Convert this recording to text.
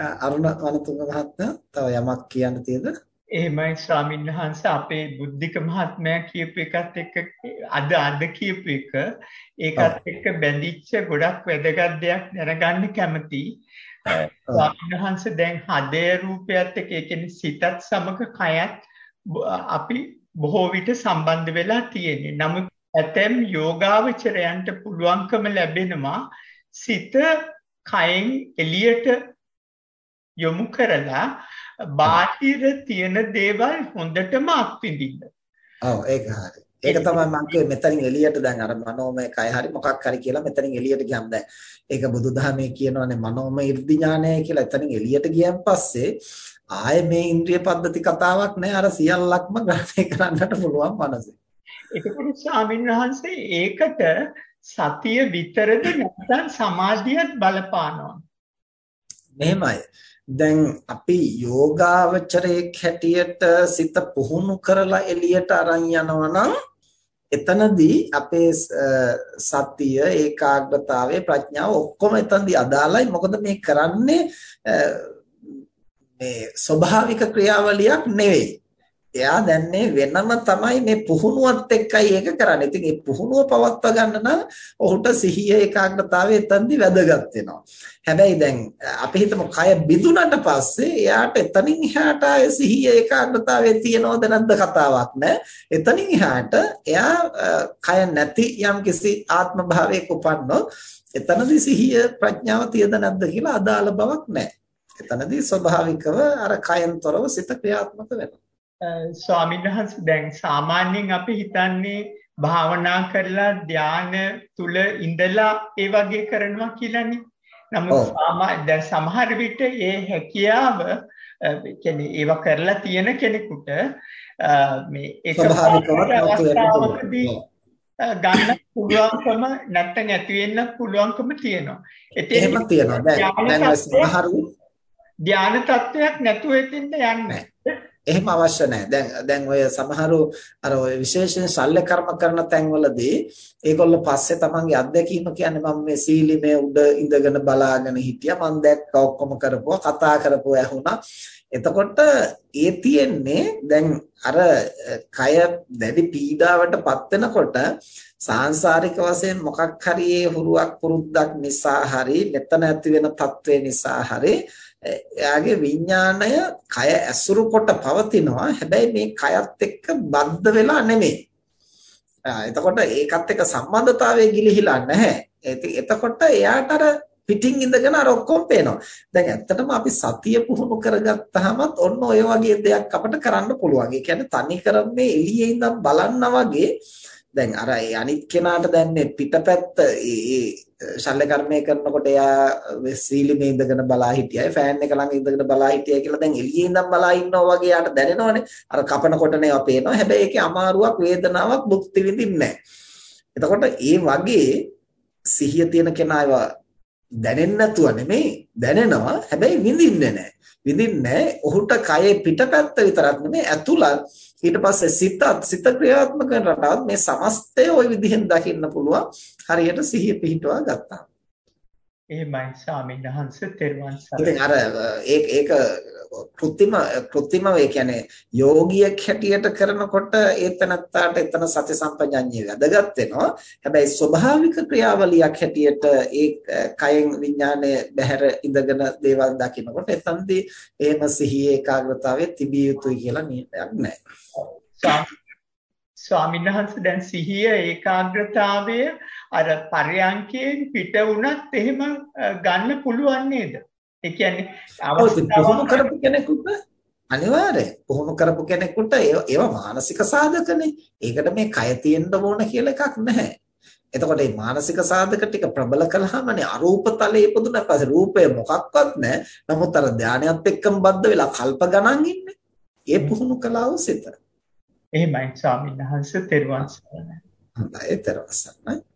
අරුණ වනතුංග මහත්මයා තව යමක් කියන්න තියෙද? එහෙමයි ස්වාමීන් වහන්සේ අපේ බුද්ධික මහත්මයා කියපු එකත් එක්ක අද අද කියපු එක ඒකත් එක්ක බැඳිච්ච ගොඩක් වැදගත් දෙයක් දැනගන්න කැමතියි. ස්වාමීන් වහන්සේ දැන් හදේ රූපයත් එක්ක ඒ කියන්නේ සිතත් සමග කයත් අපි බොහෝ විට සම්බන්ධ වෙලා තියෙන්නේ. නමුත් ඇතැම් යෝගාවචරයන්ට පුළුවන්කම ලැබෙනවා සිත කයෙන් එළියට යොමු කරලා බාහිර තියෙන දේවල් හොඳටම අත්විඳින්න. ඔව් ඒක හරි. ඒක තමයි මම කිව්වේ මෙතනින් එළියට දැන් අර මනෝමය කය හරි මොකක් හරි කියලා මෙතනින් එළියට ගියම් දැන් ඒක බුදුදහමේ කියනවානේ මනෝමය 이르දි ඥානය කියලා එතනින් එළියට ගියන් පස්සේ ආයේ මේ ඉන්ද්‍රිය පද්ධති කතාවක් නෑ අර සියල්ලක්ම ග්‍රහණය කරන්නට පුළුවන් මනසේ. ඒකපොඩි ස්වාමීන් වහන්සේ ඒකට සතිය විතරද නැත්නම් සමාධියත් බලපානවා. මෙහෙමයි. දැන් අපි යෝගාවචරයේ හැටියට සිත පුහුණු කරලා එළියට අරන් යනවා නම් එතනදී අපේ සතිය ඒකාග්‍රතාවය ප්‍රඥාව ඔක්කොම එතනදී අදාළයි මොකද මේ කරන්නේ මේ ස්වභාවික ක්‍රියාවලියක් නෙවෙයි එයා දැන්නේ වෙනම තමයි මේ පුහුණුවත් එක්කයි ඒක කරන්නේ. ඉතින් මේ පුහුණුව පවත්වා ගන්න නම් ඔහුට සිහිය ඒකාග්‍රතාවය එතනදි වැදගත් වෙනවා. හැබැයි දැන් අපි හිතමු කය බිඳුනට පස්සේ එයාට එතනින් එහාට ආය සිහිය ඒකාග්‍රතාවය තියනවද නැද්ද කතාවක් නෑ. එතනින් එහාට එයා කය නැති යම් කිසි ආත්ම භාවයක උපන්නොත් එතනදි සිහිය ප්‍රඥාව තියද නැද්ද කියලා අදාළ බවක් නෑ. එතනදී ස්වභාවිකව අර කයෙන් තොරව සිත ක්‍රියාත්මක වෙනවා. ස්වාමීන් වහන්සේ දැන් සාමාන්‍යයෙන් අපි හිතන්නේ භාවනා කරලා ධාන තුල ඉඳලා ඒ වගේ කරනවා කියලානේ. නමුත් දැන් සමහර විට ඒ හැකියාව කියන්නේ ඒව කරලා තියෙන කෙනෙකුට මේ එක අවස්ථාවකදී ගන්න පුළුවන්කම නැත්නම් ඇති වෙන්න පුළුවන්කම තියෙනවා. එහෙම තියෙනවා. දැන් දැන් සමහරු ධාන තත්වයක් නැතුව එතෙන්ට යන්නේ එහෙම අවශ්‍ය නැහැ. දැන් දැන් ඔය සමහරු අර ඔය විශේෂයෙන් ශල්‍ය කර්ම කරන තැන්වලදී ඒගොල්ල පස්සේ තමන්ගේ අත්දැකීම කියන්නේ මම මේ සීලිමේ උඩ ඉඳගෙන බලාගෙන හිටියා. මම දැක්ක ඔක්කොම කරපුවා, කතා කරපුවා ඇහුණා. එතකොට ඒ තියෙන්නේ දැන් අර කය දැඩි පීඩාවටපත් වෙනකොට සාංශාරික වශයෙන් මොකක් හරි ඒ හුරුවක් පුරුද්දක් නිසා හරි මෙතන ඇති වෙන తත්වේ නිසා හරි එයාගේ විඥාණය කය ඇසුරු කොට පවතිනවා හැබැයි මේ කයත් එක්ක බද්ධ වෙලා නෙමෙයි. එතකොට ඒකත් එක්ක සම්බන්ධතාවය ගිලිහිලා නැහැ. එතකොට එයාට අර පිටින් ඉඳගෙන අර ඔක්කොම පේනවා. දැන් ඇත්තටම අපි සතිය පුහුණු කරගත්තාමත් ඔන්න ඔය වගේ දෙයක් අපිට කරන්න පුළුවන්. ඒ කියන්නේ තනි කර මේ එළියේ ඉඳන් බලන්න වගේ දැන් අර අනිත් කෙනාට දැන් මේ පිටපැත්ත ඒ ශල්‍ය කර්මය කරනකොට එයා සීලිමේ ඉඳගෙන බලා හිටියයි ෆෑන් එක ළඟ ඉඳගෙන බලා හිටියයි කියලා දැන් එළියේ ඉඳන් බලා ඉන්නවා වගේ යාට දැනෙනවනේ. අර කපනකොට නේවා පේනවා හැබැයි ඒකේ අමාරුවක් වේදනාවක් භුක්ති විඳින්නේ එතකොට ඒ වගේ සිහිය තියෙන කෙනා ඒවා දැනෙන්නේ නැතුව නෙමෙයි දැනෙනවා. හැබැයි විඳින්නේ නැහැ විඳින්නේ ඔහුට කයේ පිටපැත්ත විතරක් නෙමෙයි ඇතුළත් ඊට පස්සේ සිතත් සිත ක්‍රියාත්මක කරන රටාවත් මේ සමස්තය ওই විදිහෙන් දකින්න පුළුවන් හරියට සිහිය පිහිටවා ගත්තා. එහෙමයි ස්වාමීන් වහන්සේ තෙරුවන් සරණයි. ඉතින් අර ඒක ඒක કૃත්‍රිම કૃත්‍රිම ඒ කියන්නේ යෝගියෙක් හැටියට කරනකොට ඒතනත්තාට එතන සති සම්පජඤ්ඤය වැදගත් වෙනවා. හැබැයි ස්වභාවික ක්‍රියාවලියක් හැටියට ඒ කයෙන් විඥානය බැහැර ඉඳගෙන දේවල් දකිනකොට එතනදී එහෙම සිහියේ ඒකාග්‍රතාවයේ තිබිය යුතුයි කියලා නියමයක් නැහැ. ස්වාමීන් වහන්සේ දැන් සිහිය ඒකාග්‍රතාවය අර පරයන්කේ පිට වුණත් එහෙම ගන්න පුළුවන් නේද? ඒ කියන්නේ අවස්ථාව කරපු කෙනෙකුට අනිවාර්යයෙන් පුහුණු කරපු කෙනෙකුට ඒවා මානසික සාධකනේ. ඒකට මේ කය තියෙන්න ඕන කියලා එකක් නැහැ. එතකොට මේ මානසික සාධක ටික ප්‍රබල කළාමනේ අරූප තලයේ ඉපදුනත් පස්සේ රූපය මොකක්වත් නැහැ. නමුත් අර ධානයත් එක්කම බද්ධ වෙලා කල්ප ගණන් ඉන්නේ. ඒ පුහුණු කළා වූ සිත. එහෙමයි ස්වාමීන් වහන්සේ තෙරුවන් සරණයි. හොඳයි තෙරුවන් සරණයි.